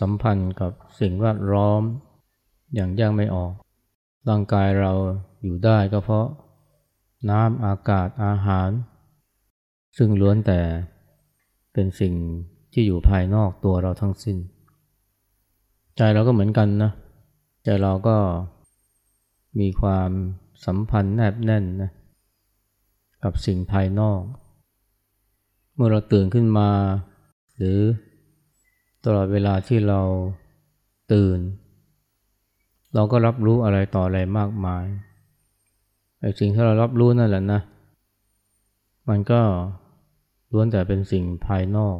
สัมพันธ์กับสิ่งแวดล้อมอย่างแยกไม่ออก ร่างกายเราอยู่ได้ก็เพราะน้ำอากาศอาหาร ซึ่งล้วนแต่เป็นสิ่งที่อยู่ภายนอกตัวเราทั้งสิ้น ใจเราก็เหมือนกันนะใจเราก็มีความสัมพันธ์แนบแน่นนะกับสิ่งภายนอก เมื่อเราตื่นขึ้นมา หรือ ตลอดเวลาที่เราตื่น เราก็รับรู้อะไรต่ออะไรมากมายไอ้สิ่งที่เรารับรู้นั่นแหละนะ มันก็ล้วนแต่เป็นสิ่งภายนอก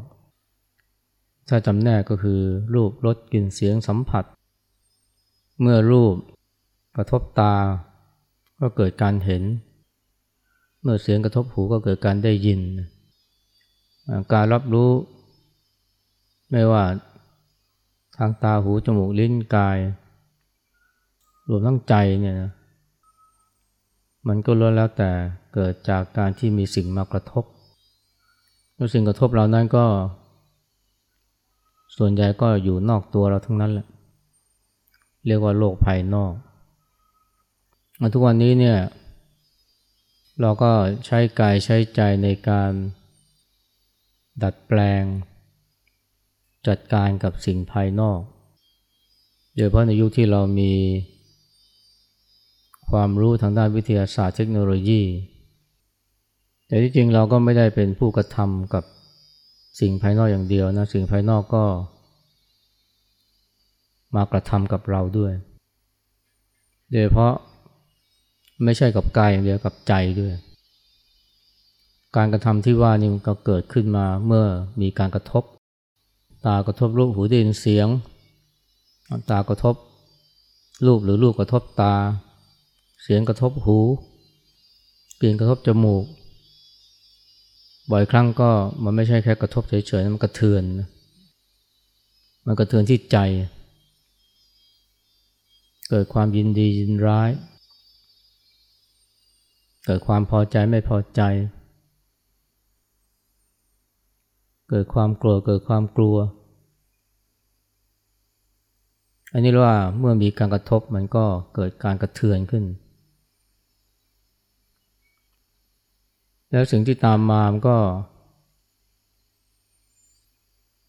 ถ้าจำแนกก็คือรูปรสกลิ่นเสียงสัมผัส เมื่อรูปกระทบตา ก็เกิดการเห็น เมื่อเสียงกระทบหูก็เกิดการได้ยิน การรับรู้ ไม่ว่าทางตาหูจมูกลิ้นกาย รวมทั้งใจเนี่ยนะมันก็ล้วนแล้วแต่เกิดจากการที่มีสิ่งมากระทบแล้วสิ่งกระทบเรานั้นก็ ส่วนใหญ่ก็อยู่นอกตัวเราทั้งนั้นแหละ เรียกว่าโลกภายนอก ทุกวันนี้เนี่ย เราก็ใช้กายใช้ใจในการดัดแปลง จัดการกับสิ่งภายนอกโดยเฉพาะในยุคที่เรามีความรู้ทางด้านวิทยาศาสตร์เทคโนโลยี แต่ที่จริงเราก็ไม่ได้เป็นผู้กระทำกับสิ่งภายนอกอย่างเดียวนะ สิ่งภายนอกก็ มากระทำกับเราด้วย โดยเพราะไม่ใช่กับกายอย่างเดียวกับใจด้วย การกระทำที่ว่านี่มันก็เกิดขึ้นมาเมื่อมีการกระทบ ตากระทบรูปหูได้ยินเสียง ตากระทบรูปหรือรูปกระทบตา เสียงกระทบหูกลิ่นกระทบจมูก บ่อยครั้งก็มันไม่ใช่แค่กระทบเฉยๆมันกระเทือน มันกระเทือนที่ใจ เกิดความยินดียินร้าย เกิดความพอใจไม่พอใจ เกิดความกลัวเกิดความกลัว อันนี้ว่าเมื่อมีการกระทบมันก็เกิดการกระเทือนขึ้น แล้วสิ่งที่ตามมามันก็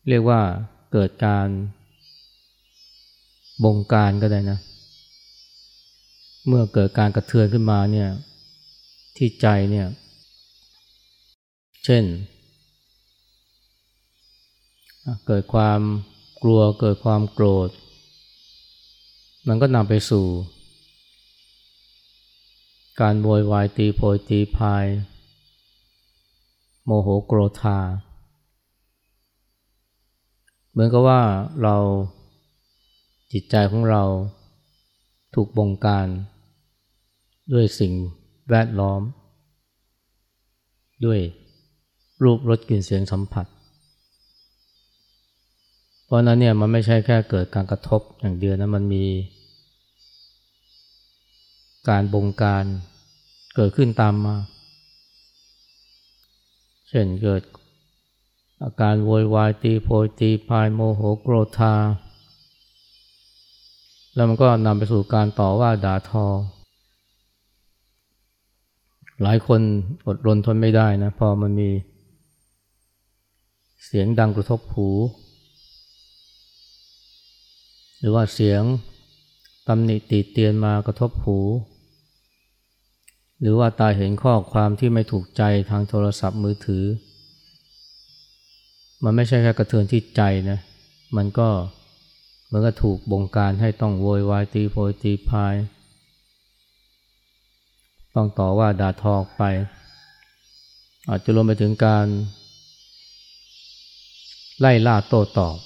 เรียกว่าเกิดการบงการก็ได้นะ เมื่อเกิดการกระเทือนขึ้นมาเนี่ยที่ใจเนี่ย เช่น เกิดความกลัวเกิดความโกรธ มันก็นำไปสู่ การโวยวายตีโพยตีพาย โมโหโกรธา เหมือนกับว่าเราจิตใจของเราถูกบงการด้วยสิ่งแวดล้อม ด้วยรูปรสกลิ่นเสียงสัมผัส เพราะนั้นเนี่ยมันไม่ใช่แค่เกิดการกระทบอย่างเดียวนะมันมีการบงการเกิดขึ้นตามมา เช่นเกิดอาการโวยวายตีโพยตีพายโมโหโกรธา แล้วมันก็นำไปสู่การต่อว่าด่าทอ หลายคนอดรนทนไม่ได้นะ พอมันมีเสียงดังกระทบหู หรือว่าเสียงตำหนิตีเตียนมากระทบหู หรือว่าตาเห็นข้อความที่ไม่ถูกใจทางโทรศัพท์มือถือ มันไม่ใช่แค่กระเทือนที่ใจนะมันก็มันก็ถูกบงการให้ต้องโวยวายตีโพยตีพาย ต้องต่อว่าด่าทอกไป อาจจะรวมไปถึงการไล่ล่าโต้ตอบ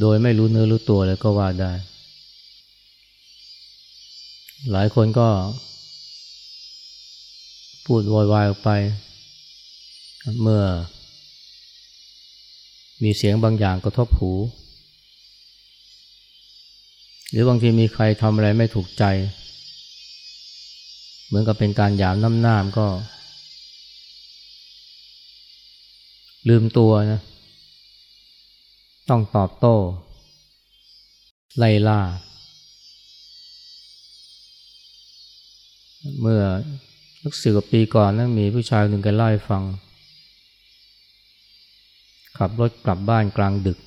โดยไม่รู้เนื้อรู้ตัวเลยก็ว่าได้ หลายคนก็ พูดวอยวายออกไป เมื่อ มีเสียงบางอย่างกระทบหู หรือบางทีมีใครทำอะไรไม่ถูกใจ เหมือนกับเป็นการหยามน้ำหน้ามก็ ลืมตัวนะ ต้องตอบโต้ ไล่ล่า เมื่อสักสิบกว่าปีก่อนนะมีผู้ชายหนึ่งแกเล่าให้ฟัง ขับรถกลับบ้านกลางดึก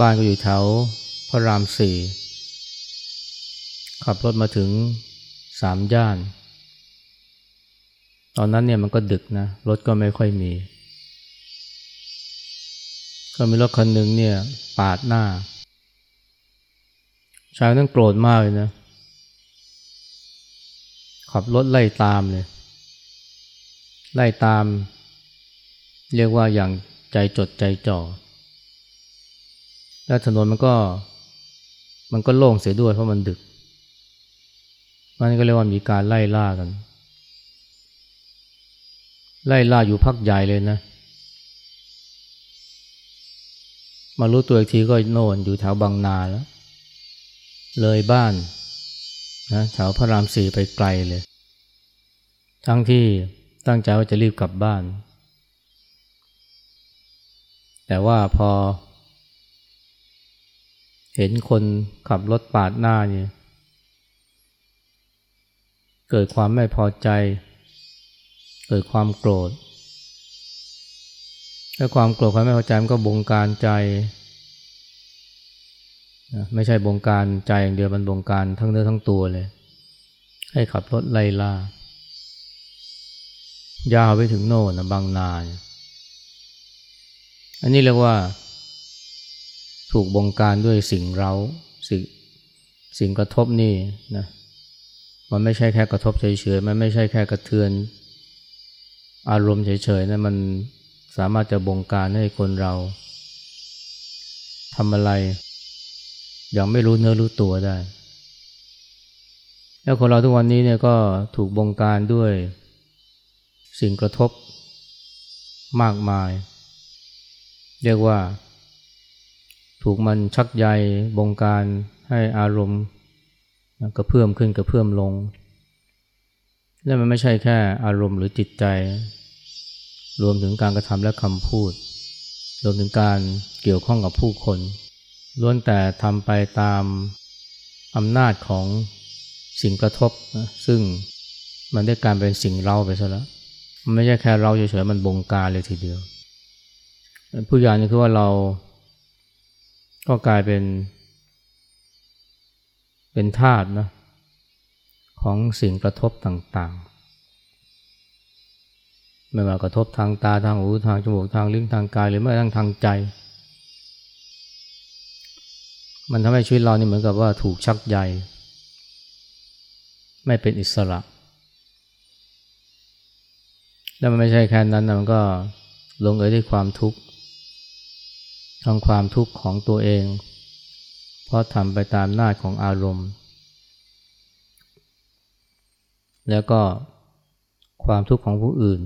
บ้านก็อยู่แถวพระรามสี่ขับรถมาถึงสามย่าน ตอนนั้นเนี่ยมันก็ดึกนะ รถก็ไม่ค่อยมี ก็มีรถคันหนึ่งเนี่ยปาดหน้า ชายนั้นโกรธมากเลยนะ ขับรถไล่ตามเลย ไล่ตาม เรียกว่าอย่างใจจดใจจ่อ แล้วถนนมันก็ มันก็โล่งเสียด้วยเพราะมันดึก มันก็เรียกว่ามีการไล่ล่ากัน ไล่ล่าอยู่พักใหญ่เลยนะ มารู้ตัวอีกทีก็โน่นอยู่แถวบางนาแล้ว เลยบ้านนะแถวพระรามสี่ไปไกลเลย ทั้งที่ตั้งใจว่าจะรีบกลับบ้าน แต่ว่าพอ เห็นคนขับรถปาดหน้าเนี่ยเกิดความไม่พอใจ เกิดความโกรธ และความโกรธความไม่พอใจมันก็บงการใจ ไม่ใช่บงการใจอย่างเดียวมันบงการทั้งเนื้อทั้งตัวเลย ให้ขับรถไล่ล่ายาวไปถึงโน่นะบางนาอันนี้เรียกว่า ถูกบงการด้วยสิ่งเราสิ่งสิ่งกระทบนี่นะมันไม่ใช่แค่กระทบเฉยๆมันไม่ใช่แค่กระเทือน อารมณ์เฉยๆนะมัน สามารถจะบงการให้คนเราทำอะไรย่างไม่รู้เนื้อรู้ตัวได้ แล้วคนเราทุกวันนี้เนี่ยก็ถูกบงการด้วยสิ่งกระทบมากมาย เรียกว่า ถูกมันชักใยบงการให้อารมณ์กระเพื่อมขึ้นกระเพื่อมลง และมันไม่ใช่แค่อารมณ์หรือจิตใจ รวมถึงการกระทำและคำพูด รวมถึงการเกี่ยวข้องกับผู้คนล้วนแต่ทำไปตามอำนาจของสิ่งกระทบนะซึ่งมันได้การเป็นสิ่งเราไปซะแล้วมันไม่ใช่แค่เราเฉยๆมันบงการเลยทีเดียว ผู้ใหญ่นี่คือว่าเราก็กลายเป็น เป็นธาตุนะของสิ่งกระทบต่างๆ ไม่ว่ากระทบทางตาทางหูทางจมูกทางลิ้นทางกายหรือแม้กระทั่งทางใจ มันทำให้ชีวิตเรานี่เหมือนกับว่าถูกชักใยไม่เป็นอิสระ แล้วมันไม่ใช่แค่นั้นนะมันก็ลงเอยด้วยความทุกข์ทั้งความทุกข์ของตัวเอง เพราะทำไปตามหน้าของอารมณ์ แล้วก็ความทุกข์ของผู้อื่น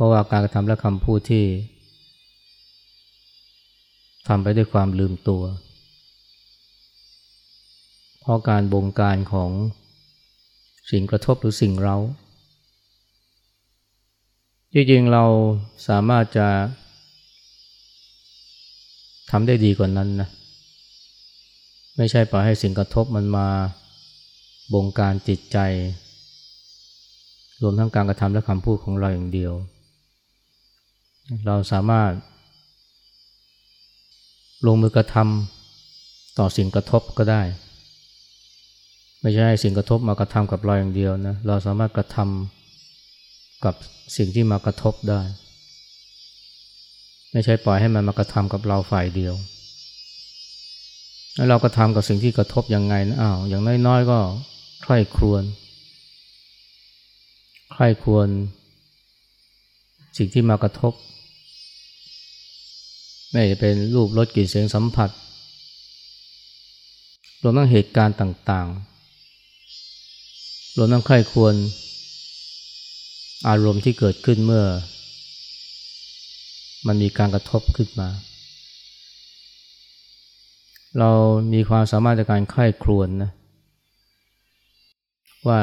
ราะว่าการกระทำและคำพูดที่ทำไปด้วยความลืมตัว เพราะการบงการของสิ่งกระทบหรือสิ่งเราจริงๆเราสามารถจะทำได้ดีกว่านั้นนะ ไม่ใช่ปล่อยให้สิ่งกระทบมันมาบงการจิตใจ รวมทั้งการกระทำและคำพูดของเราอย่างเดียว เราสามารถ ลงมือกระทำต่อสิ่งกระทบก็ได้ ไม่ใช่สิ่งกระทบมากระทำกับเราอย่างเดียวนะเราสามารถกระทำกับสิ่งที่มากระทบได้ ไม่ใช่ปล่อยให้มันมากระทำกับเราฝ่ายเดียวแล้วเราก็ทำกับสิ่งที่กระทบยังไงนะอ้าวอย่างน้อยๆก็ใคร่ครวญใคร่ควญสิ่งที่มากระทบ ไม่จะเป็นรูปรสกลิ่นเสียงสัมผัส รวมทั้งเหตุการณ์ต่างๆ รวมทั้งใครควร อารมณ์ที่เกิดขึ้นเมื่อ มันมีการกระทบขึ้นมา เรามีความสามารถในการไข้ครวนนะว่า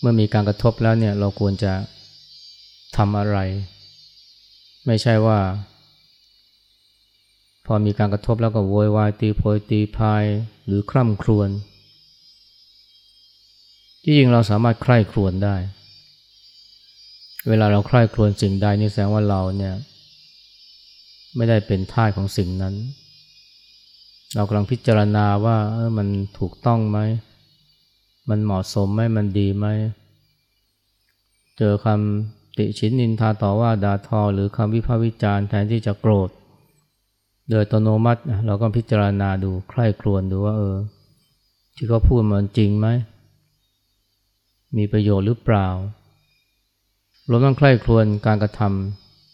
เมื่อมีการกระทบแล้วเนี่ยเราควรจะทำอะไร ไม่ใช่ว่า พอมีการกระทบแล้วก็โวยวายตีโพยตีพายหรือคร่ำครวญที่จริงเราสามารถใคร่ครวญได้ เวลาเราใคร่ครวญสิ่งใดนี่แสดงว่าเราเนี่ย ไม่ได้เป็นท่าของสิ่งนั้น เรากำลังพิจารณาว่าเออมันถูกต้องไหม มันเหมาะสมไหมมันดีไหม เจอคำ ติชินนินทาต่อว่าด่าทอหรือคำวิพากษ์วิจารณ์แทนที่จะโกรธ โดยอัตโนมัติเราก็พิจารณาดูใคร่ครวญดูว่าเออ ที่เขาพูดมันจริงไหม มีประโยชน์หรือเปล่ารวมทั้งใคร่ครวญการกระท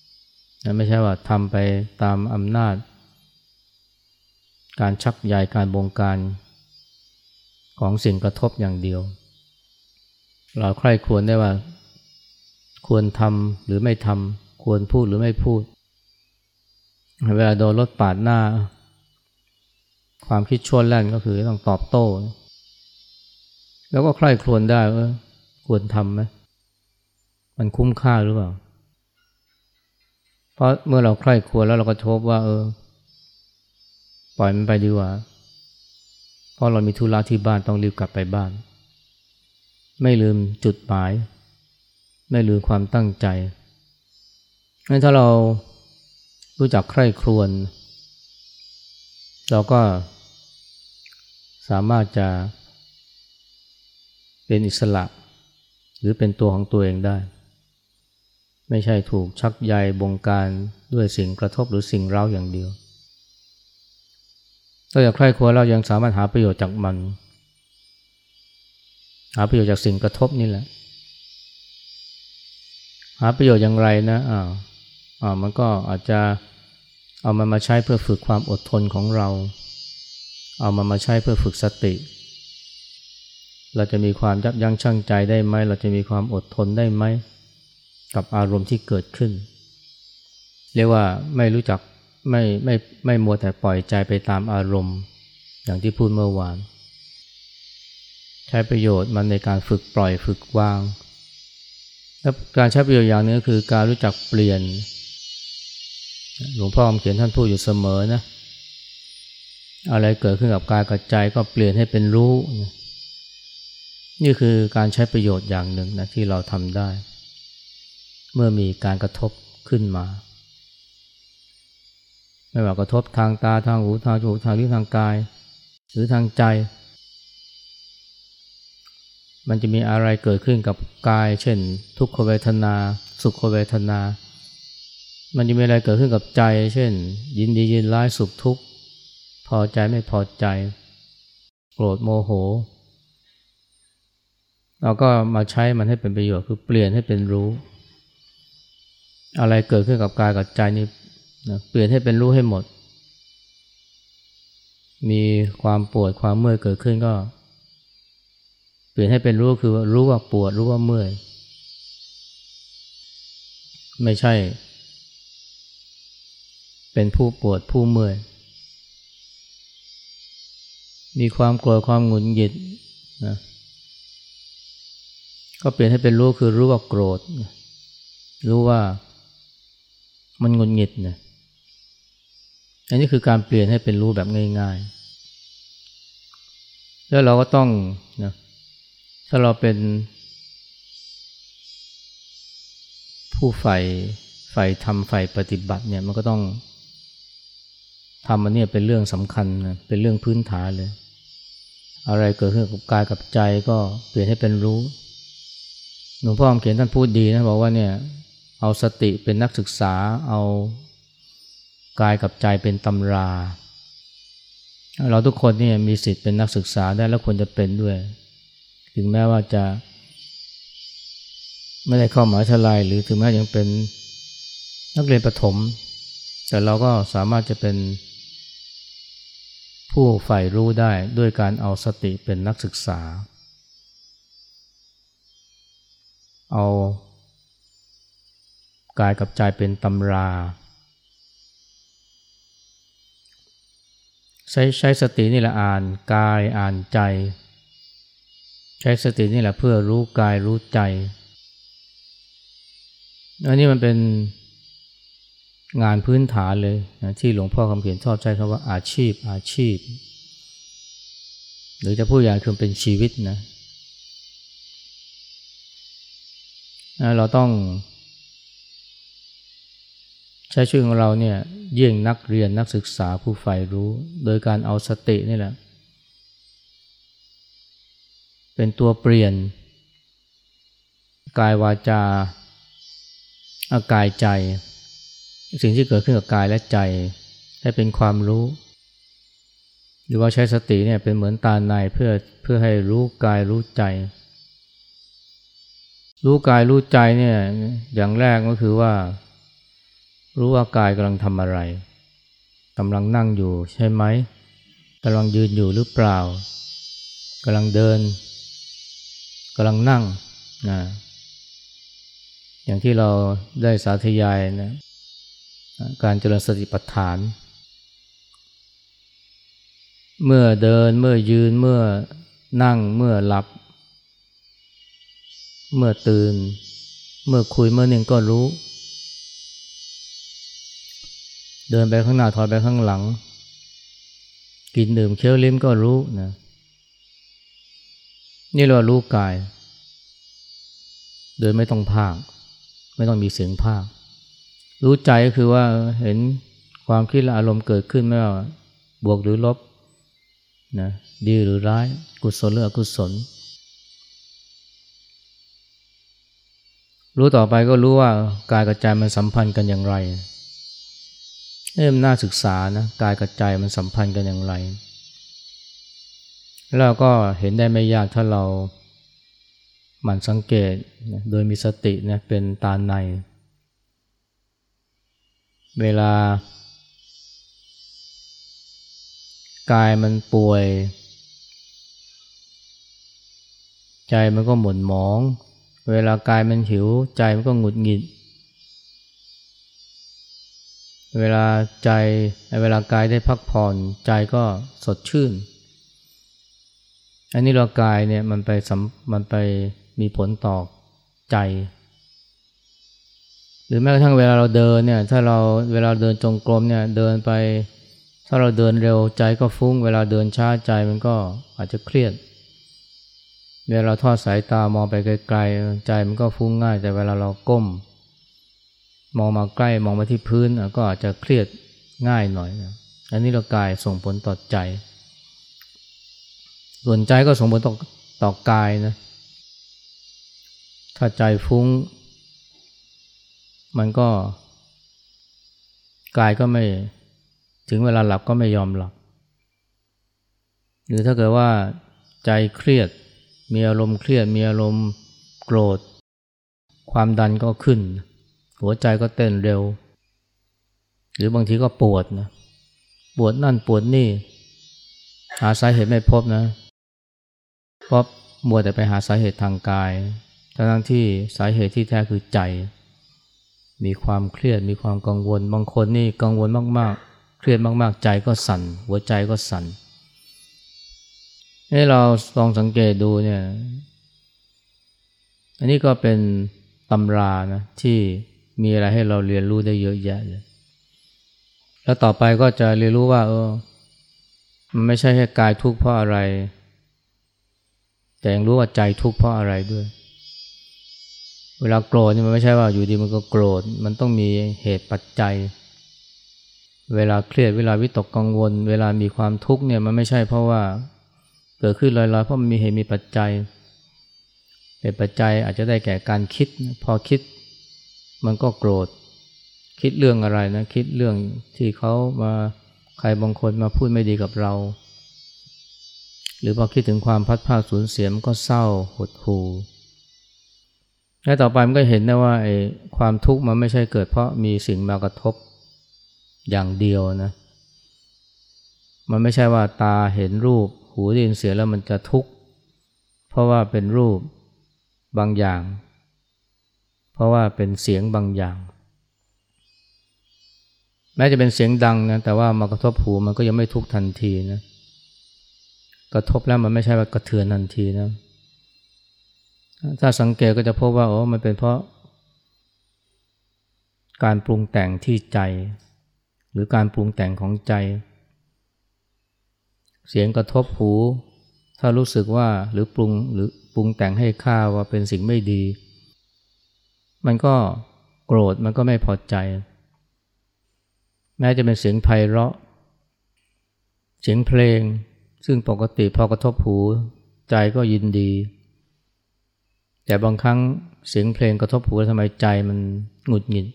ำไม่ใช่ว่าทำไปตามอำนาจ การชักใยการบงการของสิ่งกระทบอย่างเดียว เราใคร่ควรได้ว่า ควรทำหรือไม่ทำควรพูดหรือไม่พูด เวลาโดนรถปาดหน้า ความคิดชวนแล่นก็คือต้องตอบโต้ แล้วก็ใคร่ครวญได้ว่าควรทำไหมมันคุ้มค่าหรือเปล่า เพราะเมื่อเราใคร่ครวญแล้วเราก็ทบว่า เออ ปล่อยมันไปดีกว่า เพราะเรามีธุระที่บ้านต้องรีบกลับไปบ้าน ไม่ลืมจุดหมาย ไม่ลืมความตั้งใจงั้นถ้าเรารู้จักใคร่ครวญเราก็สามารถจะเป็นอิสระ หรือเป็นตัวของตัวเองได้ ไม่ใช่ถูกชักใยบงการด้วยสิ่งกระทบหรือสิ่งเร้าอย่างเดียวถ้าอยากใคร่ครวญเรายังสามารถหาประโยชน์จากมัน หาประโยชน์จากสิ่งกระทบนี่แหละ หาประโยชน์อย่างไรนะอ่าอ่ามันก็อาจจะเอามันมาใช้เพื่อฝึกความอดทนของเรา เอามันมาใช้เพื่อฝึกสติ เราจะมีความยับยั้งชั่งใจได้ไหม เราจะมีความอดทนได้ไหม กับอารมณ์ที่เกิดขึ้น เรียกว่าไม่รู้จักไม่ไม่ไม่มัวแต่ปล่อยใจไปตามอารมณ์ อย่างที่พูดเมื่อวาน ใช้ประโยชน์มันในการฝึกปล่อยฝึกวาง และการใช้ประโยชน์อย่างนึงคือการรู้จักเปลี่ยน หลวงพ่อเขียนท่านพูดอยู่เสมอนะ อะไรเกิดขึ้นกับกายกับใจก็เปลี่ยนให้เป็นรู้ นี่คือการใช้ประโยชน์อย่างหนึ่งนะที่เราทำได้ เมื่อมีการกระทบขึ้นมา ไม่ว่ากระทบทางตาทางหูทางจมูกทางลิ้นทางกาย หรือทางใจ มันจะมีอะไรเกิดขึ้นกับกาย เช่น ทุกขเวทนา สุขเวทนา มันจะมีอะไรเกิดขึ้นกับใจ เช่น ยินดียินร้ายสุขทุกข์พอใจไม่พอใจ โกรธโมโห เราก็มาใช้มันให้เป็นประโยชน์คือเปลี่ยนให้เป็นรู้ อะไรเกิดขึ้นกับกายกับใจนี่นะเปลี่ยนให้เป็นรู้ให้หมด มีความปวดความเมื่อยเกิดขึ้นก็ เปลี่ยนให้เป็นรู้คือรู้ว่าปวดรู้ว่าเมื่อย ไม่ใช่ เป็นผู้ปวดผู้เมื่อย มีความกลัวความหงุดหงิดนะก็เปลี่ยนให้เป็นรู้คือรู้ว่าโกรธ รู้ว่ามันหงุนงิดเนี่ยอันนี้คือการเปลี่ยนให้เป็นรู้แบบง่าย ๆ แล้วเราก็ต้องนะ ถ้าเราเป็นผู้ใฝ่ใฝ่ทำใฝ่ปฏิบัติเนี่ยมันก็ต้องทำมันเนี่ยเป็นเรื่องสำคัญนะเป็นเรื่องพื้นฐานเลย อะไรเกิดขึ้นกับกายกับใจก็เปลี่ยนให้เป็นรู้หลวงพ่อเขียนท่านพูดดีนะบอกว่าเนี่ยเอาสติเป็นนักศึกษาเอากายกับใจเป็นตำรา เราทุกคนเนี่ยมีสิทธิ์เป็นนักศึกษาได้แล้วควรจะเป็นด้วย ถึงแม้ว่าจะ ไม่ได้เข้ามหาวิทยาลัยหรือถึงแม้ยังเป็นนักเรียนประถม แต่เราก็สามารถจะเป็น ผู้ใฝ่รู้ได้ด้วยการเอาสติเป็นนักศึกษา เอากายกับใจเป็นตำรา ใช้ใช้สตินี่แหละอ่านกายอ่านใจ ใช้สตินี่แหละเพื่อรู้กายรู้ใจ อันนี้มันเป็นงานพื้นฐานเลยนะที่หลวงพ่อคำเขียนชอบใช้คำว่าอาชีพอาชีพ หรือจะพูดอย่างคือเป็นชีวิตนะเราต้อง ใช้ชีวิตของเราเนี่ยเยี่ยงนักเรียนนักศึกษาผู้ใฝ่รู้ โดยการเอาสตินี่แหละ เป็นตัวเปลี่ยน กายวาจาอากายใจ สิ่งที่เกิดขึ้นกับกายและใจ ให้เป็นความรู้ หรือว่าใช้สติเนี่ยเป็นเหมือนตาในเพื่อเพื่อให้รู้กายรู้ใจ รู้กายรู้ใจเนี่ยอย่างแรกก็คือว่า รู้ว่ากายกำลังทำอะไรกำลังนั่งอยู่ใช่ไหมกำลังยืนอยู่หรือเปล่ากำลังเดิน กำลังนั่งนะอย่างที่เราได้สาธยายนะการเจริญสติปัฏฐาน เมื่อเดินเมื่อยืนเมื่อนั่งเมื่อหลับ เมื่อตื่น เมื่อคุยเมื่อนิ่งก็รู้ เดินไปข้างหน้าถอยไปข้างหลัง กินดื่มเคี้ยวลิ้มก็รู้นะ นี่เรารู้กาย โดยไม่ต้องภาค ไม่ต้องมีเสียงภาค รู้ใจก็คือว่าเห็นความคิดและอารมณ์เกิดขึ้นไม่ว่าบวกหรือลบนะดีหรือร้าย กุศลหรืออกุศล รู้ต่อไปก็รู้ว่ากายกับใจมันสัมพันธ์กันอย่างไรเริ่มน่าศึกษานะกายกับใจมันสัมพันธ์กันอย่างไร แล้วก็เห็นได้ไม่ยากถ้าเราหมั่นสังเกตนะโดยมีสตินะเป็นตาใน เวลากายมันป่วย ใจมันก็หม่นหมอง เวลากายมันหิว ใจมันก็หงุดหงิด เวลาใจเวลากายได้พักผ่อนใจก็สดชื่น อันนี้เรากายเนี่ยมันไปมันไปมีผลต่อใจ หรือแม้กระทั่งเวลาเราเดินเนี่ยถ้าเราเวลาเดินจงกรมเนี่ยเดินไป ถ้าเราเดินเร็วใจก็ฟุ้ง เวลาเดินช้าใจมันก็อาจจะเครียด เวลาเราทอดสายตามองไปไกลๆใจมันก็ฟุ้งง่าย แต่เวลาเราก้ม มองมาใกล้มองมาที่พื้นก็อาจจะเครียดง่ายหน่อยนะอันนี้เรากายส่งผลต่อใจ ส่วนใจก็ส่งผลต่อต่อกายนะ ถ้าใจฟุ้ง มันก็ กายก็ไม่ ถึงเวลาหลับก็ไม่ยอมหลับ หรือถ้าเกิดว่าใจเครียด มีอารมณ์เครียด มีอารมณ์โกรธ ความดันก็ขึ้น หัวใจก็เต้นเร็ว หรือบางทีก็ปวดนะ ปวดนั่นปวดนี่ หาสาเหตุไม่พบนะ เพราะมัวแต่ไปหาสาเหตุทางกาย ทั้งที่สาเหตุที่แท้คือใจ มีความเครียด มีความกังวล บางคนนี่กังวลมากๆ เครียดมากๆ ใจก็สั่น หัวใจก็สั่นให้เราลองสังเกตดูเนี่ย อันนี้ก็เป็นตำรานะที่มีอะไรให้เราเรียนรู้ได้เยอะแยะเลย แล้วต่อไปก็จะเรียนรู้ว่าเออมันไม่ใช่แค่กายทุกข์เพราะอะไร แต่ยังรู้ว่าใจทุกข์เพราะอะไรด้วย เวลาโกรธนี่มันไม่ใช่ว่าอยู่ดีมันก็โกรธ มันต้องมีเหตุปัจจัย เวลาเครียดเวลาวิตกกังวล เวลามีความทุกข์เนี่ยมันไม่ใช่เพราะว่าเกิดขึ้นลอยๆเพราะมันมีเหตุมีปัจจัย เหตุปัจจัยอาจจะได้แก่การคิด พอคิดมันก็โกรธ คิดเรื่องอะไรนะ คิดเรื่องที่เขามาใครบางคนมาพูดไม่ดีกับเรา รือพอคิดถึงความพัดพาสูญเสียมันก็เศร้าหดหู่และต่อไปมันก็เห็นได้ว่าไอ้ความทุกข์มันไม่ใช่เกิดเพราะมีสิ่งมากระทบอย่างเดียวนะ มันไม่ใช่ว่าตาเห็นรูป หูได้ยินเสียงแล้วมันจะทุกข์ เพราะว่าเป็นรูปบางอย่าง เพราะว่าเป็นเสียงบางอย่าง แม้จะเป็นเสียงดังนะแต่ว่ามากระทบหูมันก็ยังไม่ทุกทันทีนะ กระทบแล้วมันไม่ใช่ว่ากระเทือนทันทีนะถ้าสังเกตก็จะพบว่าโอ้มันเป็นเพราะ การปรุงแต่งที่ใจ หรือการปรุงแต่งของใจ เสียงกระทบหู ถ้ารู้สึกว่าหรือปรุงหรือปรุงแต่งให้ค่าว่าเป็นสิ่งไม่ดี มันก็โกรธมันก็ไม่พอใจ แม้จะเป็นเสียงไพเราะ เสียงเพลง ซึ่งปกติพอกระทบหูใจก็ยินดี แต่บางครั้งเสียงเพลงกระทบหูทำไมใจมันหงุดหงิด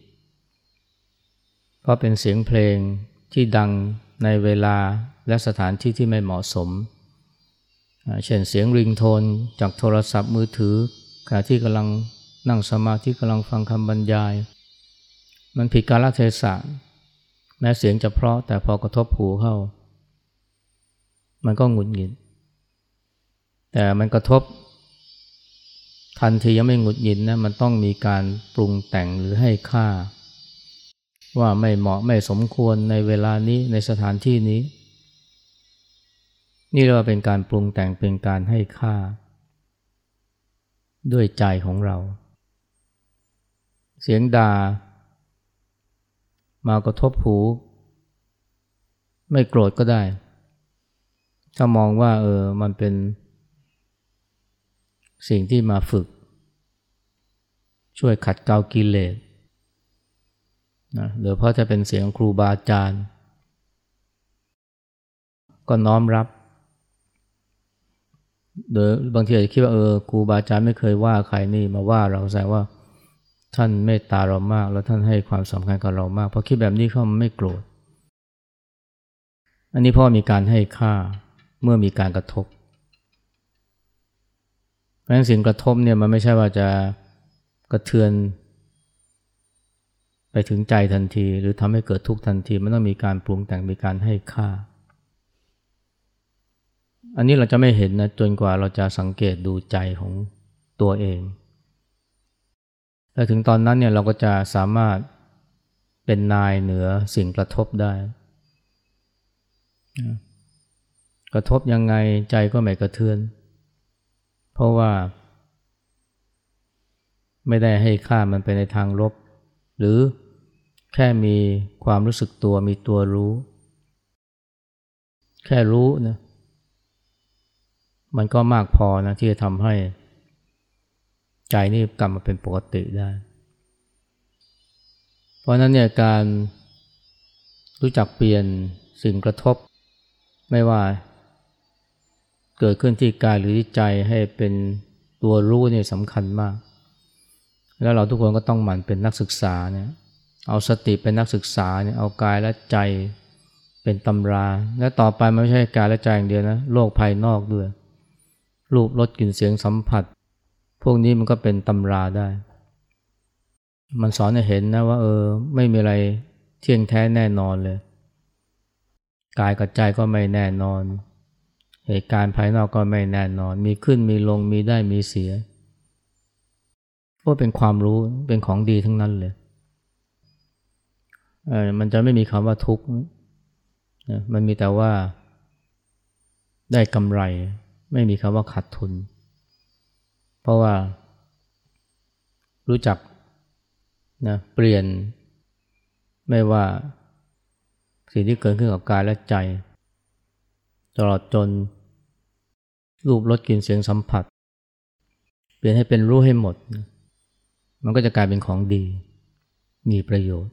เพราะเป็นเสียงเพลงที่ดังในเวลาและสถานที่ที่ไม่เหมาะสม เช่นเสียงริงโทนจากโทรศัพท์มือถือขณะที่กำลังนั่งสมาธิกำลังฟังคำบรรยาย มันผิดกาลเทศะแม้เสียงจะเพราะแต่พอกระทบหูเข้า มันก็หงุดหงิด แต่มันกระทบ ทันทียังไม่หงุดหงิดนะมันต้องมีการปรุงแต่งหรือให้ค่า ว่าไม่เหมาะไม่สมควรในเวลานี้ในสถานที่นี้ นี่เรียกว่าเป็นการปรุงแต่งเป็นการให้ค่า ด้วยใจของเรา เสียงด่ามากระทบหู ไม่โกรธก็ได้ ถ้ามองว่าเออมันเป็นสิ่งที่มาฝึก ช่วยขัดเกลากิเลสนะหรือเพราะจะเป็นเสียงครูบาอาจารย์ ก็น้อมรับโดยบางทีอาจจะคิดว่าเออครูบาอาจารย์ไม่เคยว่าใครนี่มาว่าเราแสดงว่าท่านเมตตาเรามาก แล้วท่านให้ความสำคัญกับเรามากพอคิดแบบนี้เขาไม่โกรธ อันนี้พ่อมีการให้ค่า เมื่อมีการกระทบเพราะฉะนั้นสิ่งกระทบเนี่ยมันไม่ใช่ว่าจะกระเทือน ไปถึงใจทันที หรือทำให้เกิดทุกข์ทันที มันต้องมีการปรุงแต่งมีการให้ค่า อันนี้เราจะไม่เห็นนะจนกว่าเราจะสังเกตดูใจของตัวเองและถึงตอนนั้นเนี่ยเราก็จะสามารถเป็นนายเหนือสิ่งกระทบได้ กระทบยังไงใจก็ไม่กระเทือน เพราะว่า ไม่ได้ให้ค่ามันไปในทางลบ หรือแค่มีความรู้สึกตัวมีตัวรู้ แค่รู้นะมันก็มากพอนะที่จะทำให้ ใจนี่กลับมาเป็นปกติได้ เพราะนั้นเนี่ยการรู้จักเปลี่ยนสิ่งกระทบ ไม่ว่า เกิดขึ้นที่กายหรือที่ใจให้เป็นตัวรู้เนี่ยสำคัญมาก แล้วเราทุกคนก็ต้องหมั่นเป็นนักศึกษาเนี่ยเอาสติเป็นนักศึกษาเนี่ยเอากายและใจเป็นตำรา และต่อไปไม่ใช่กายและใจอย่างเดียวนะโลกภายนอกด้วย รูปรสกลิ่นเสียงสัมผัส พวกนี้มันก็เป็นตำราได้ มันสอนให้เห็นนะว่าเออไม่มีอะไรเที่ยงแท้แน่นอนเลย กายกับใจก็ไม่แน่นอน เหตุการณ์ภายนอกก็ไม่แน่นอน มีขึ้นมีลงมีได้มีเสียก็เป็นความรู้เป็นของดีทั้งนั้นเลยเออมันจะไม่มีคำว่าทุกข์มันมีแต่ว่า ได้กำไร ไม่มีคำว่าขาดทุน เพราะว่า รู้จักนะเปลี่ยน ไม่ว่าสิ่งที่เกิดขึ้นกับกายและใจ ตลอดจน รูปรสกลิ่นเสียงสัมผัส เปลี่ยนให้เป็นรู้ให้หมด มันก็จะกลายเป็นของดี มีประโยชน์